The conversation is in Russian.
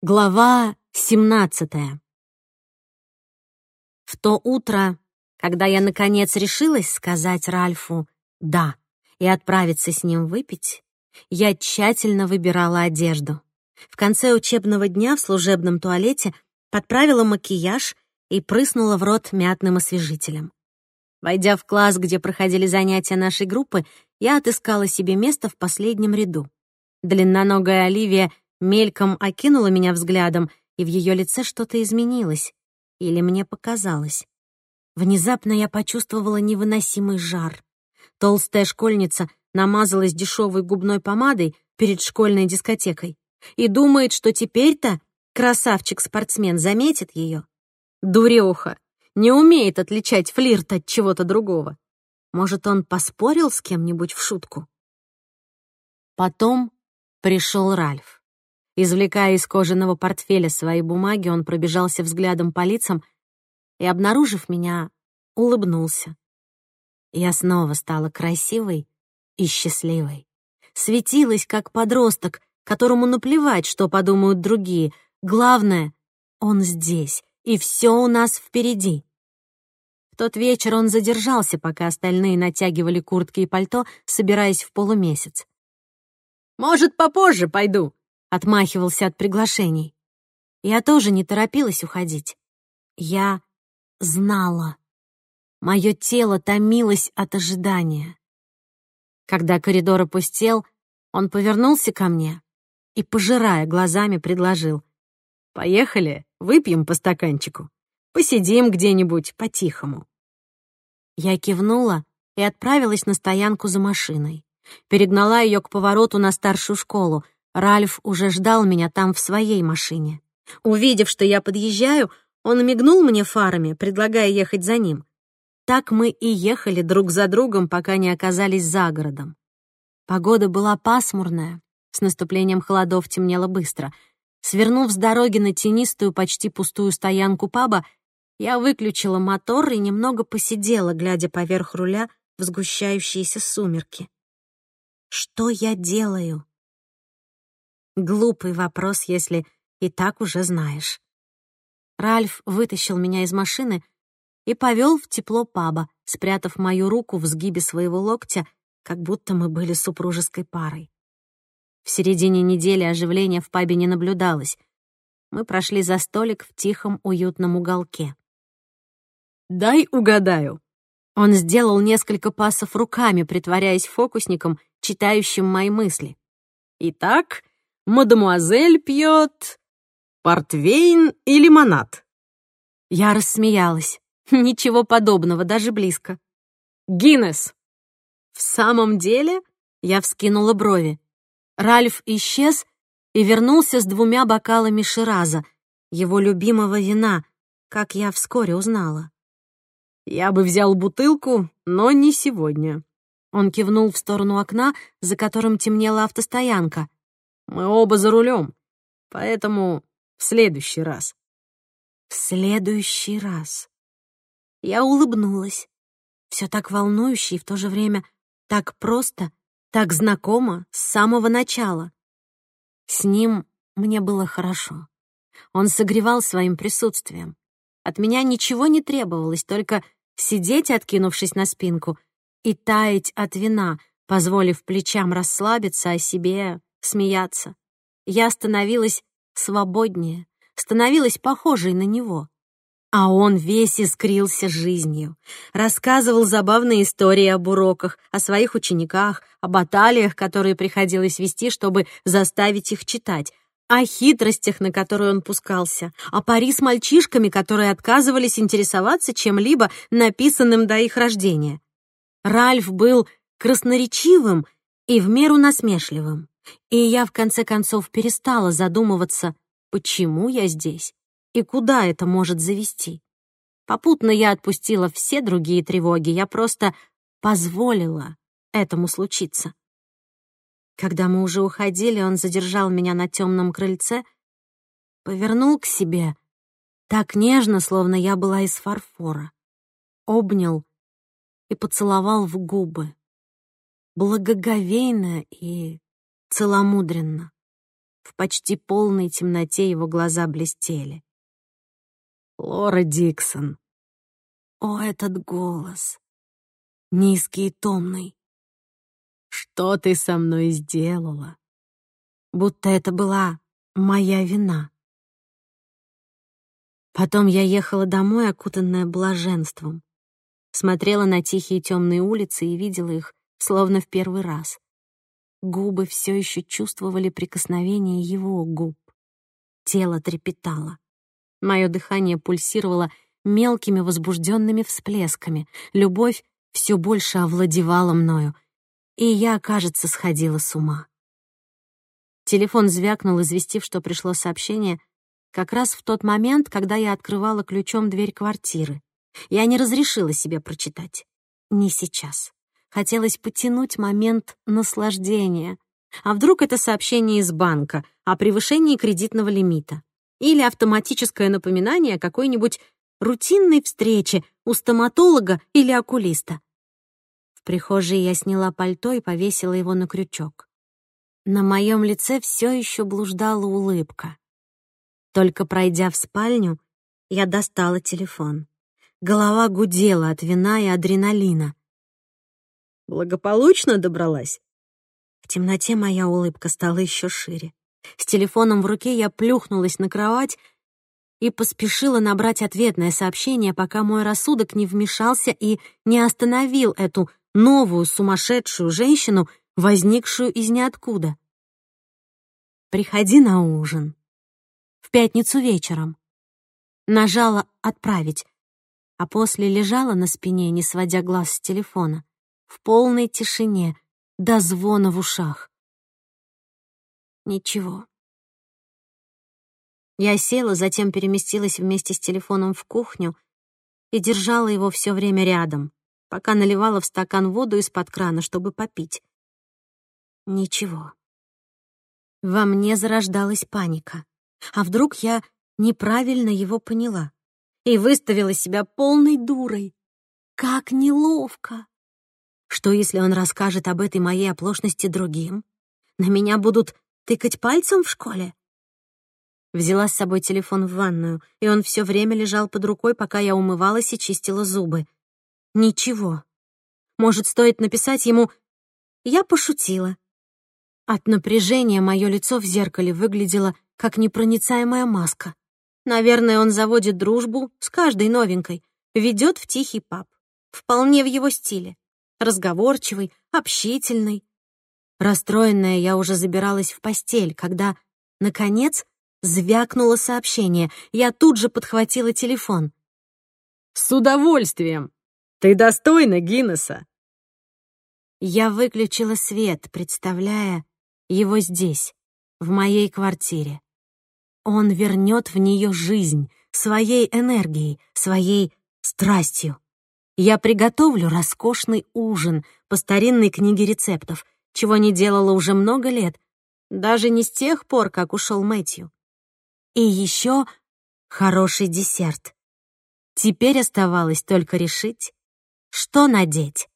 Глава 17 В то утро, когда я наконец решилась сказать Ральфу «да» и отправиться с ним выпить, я тщательно выбирала одежду. В конце учебного дня в служебном туалете подправила макияж и прыснула в рот мятным освежителем. Войдя в класс, где проходили занятия нашей группы, я отыскала себе место в последнем ряду. Длинноногая Оливия мельком окинула меня взглядом, и в ее лице что-то изменилось. Или мне показалось. Внезапно я почувствовала невыносимый жар. Толстая школьница намазалась дешевой губной помадой перед школьной дискотекой и думает, что теперь-то красавчик-спортсмен заметит ее. Дуреха не умеет отличать флирт от чего-то другого. Может, он поспорил с кем-нибудь в шутку? Потом пришел Ральф. Извлекая из кожаного портфеля свои бумаги, он пробежался взглядом по лицам и, обнаружив меня, улыбнулся. Я снова стала красивой и счастливой. Светилась, как подросток, которому наплевать, что подумают другие. Главное, он здесь, и все у нас впереди. В тот вечер он задержался, пока остальные натягивали куртки и пальто, собираясь в полумесяц. «Может, попозже пойду», отмахивался от приглашений. Я тоже не торопилась уходить. Я знала. Мое тело томилось от ожидания. Когда коридор опустел, он повернулся ко мне и, пожирая глазами, предложил. «Поехали, выпьем по стаканчику. Посидим где-нибудь по-тихому». Я кивнула и отправилась на стоянку за машиной. Перегнала ее к повороту на старшую школу — Ральф уже ждал меня там в своей машине. Увидев, что я подъезжаю, он мигнул мне фарами, предлагая ехать за ним. Так мы и ехали друг за другом, пока не оказались за городом. Погода была пасмурная, с наступлением холодов темнело быстро. Свернув с дороги на тенистую, почти пустую стоянку паба, я выключила мотор и немного посидела, глядя поверх руля в сгущающиеся сумерки. Что я делаю? Глупый вопрос, если и так уже знаешь. Ральф вытащил меня из машины и повел в тепло паба, спрятав мою руку в сгибе своего локтя, как будто мы были супружеской парой. В середине недели оживления в пабе не наблюдалось. Мы прошли за столик в тихом, уютном уголке. «Дай угадаю». Он сделал несколько пасов руками, притворяясь фокусником, читающим мои мысли. «Итак, мадемуазель пьет портвейн и лимонад. Я рассмеялась. Ничего подобного, даже близко. Гиннес. В самом деле? Я вскинула брови. Ральф исчез и вернулся с двумя бокалами шираза, его любимого вина, как я вскоре узнала. Я бы взял бутылку, но не сегодня. Он кивнул в сторону окна, за которым темнела автостоянка. Мы оба за рулем, поэтому в следующий раз. В следующий раз. Я улыбнулась. Все так волнующе и в то же время так просто, так знакомо с самого начала. С ним мне было хорошо. Он согревал своим присутствием. От меня ничего не требовалось, только сидеть, откинувшись на спинку, и таять от вина, позволив плечам расслабиться, а себе смеяться. Я становилась свободнее, становилась похожей на него. А он весь искрился жизнью, рассказывал забавные истории об уроках, о своих учениках, о баталиях, которые приходилось вести, чтобы заставить их читать, о хитростях, на которые он пускался, о пари с мальчишками, которые отказывались интересоваться чем-либо, написанным до их рождения. Ральф был красноречивым и в меру насмешливым. И я, в конце концов, перестала задумываться, почему я здесь и куда это может завести. Попутно я отпустила все другие тревоги, я просто позволила этому случиться. Когда мы уже уходили, он задержал меня на темном крыльце, повернул к себе, так нежно, словно я была из фарфора, обнял и поцеловал в губы, благоговейно и целомудренно. В почти полной темноте его глаза блестели. Лора Диксон. О, этот голос! Низкий и томный. Что ты со мной сделала? Будто это была моя вина. Потом я ехала домой, окутанная блаженством. Смотрела на тихие темные улицы и видела их, словно в первый раз. Губы все еще чувствовали прикосновение его губ. Тело трепетало. Мое дыхание пульсировало мелкими возбужденными всплесками. Любовь все больше овладевала мною, и я, кажется, сходила с ума. Телефон звякнул, известив, что пришло сообщение, как раз в тот момент, когда я открывала ключом дверь квартиры. Я не разрешила себе прочитать. Не сейчас. Хотелось потянуть момент наслаждения. А вдруг это сообщение из банка о превышении кредитного лимита? Или автоматическое напоминание о какой-нибудь рутинной встрече у стоматолога или окулиста? В прихожей я сняла пальто и повесила его на крючок. На моем лице все еще блуждала улыбка. Только пройдя в спальню, я достала телефон. Голова гудела от вина и адреналина. Благополучно добралась? В темноте моя улыбка стала еще шире. С телефоном в руке я плюхнулась на кровать и поспешила набрать ответное сообщение, пока мой рассудок не вмешался и не остановил эту новую сумасшедшую женщину, возникшую из ниоткуда. «Приходи на ужин. В пятницу вечером». Нажала «Отправить», а после лежала на спине, не сводя глаз с телефона в полной тишине, до звона в ушах. Ничего. Я села, затем переместилась вместе с телефоном в кухню и держала его все время рядом, пока наливала в стакан воду из-под крана, чтобы попить. Ничего. Во мне зарождалась паника. А вдруг я неправильно его поняла и выставила себя полной дурой? Как неловко! Что, если он расскажет об этой моей оплошности другим? На меня будут тыкать пальцем в школе? Взяла с собой телефон в ванную, и он все время лежал под рукой, пока я умывалась и чистила зубы. Ничего. Может, стоит написать ему «Я пошутила». От напряжения мое лицо в зеркале выглядело как непроницаемая маска. Наверное, он заводит дружбу с каждой новенькой, ведет в тихий паб. Вполне в его стиле разговорчивый, общительный. Расстроенная, я уже забиралась в постель, когда, наконец, звякнуло сообщение. Я тут же подхватила телефон. «С удовольствием! Ты достойна Гиннесса!» Я выключила свет, представляя его здесь, в моей квартире. Он вернет в нее жизнь, своей энергией, своей страстью. Я приготовлю роскошный ужин по старинной книге рецептов, чего не делала уже много лет, даже не с тех пор, как ушел Мэтью. И еще хороший десерт. Теперь оставалось только решить, что надеть.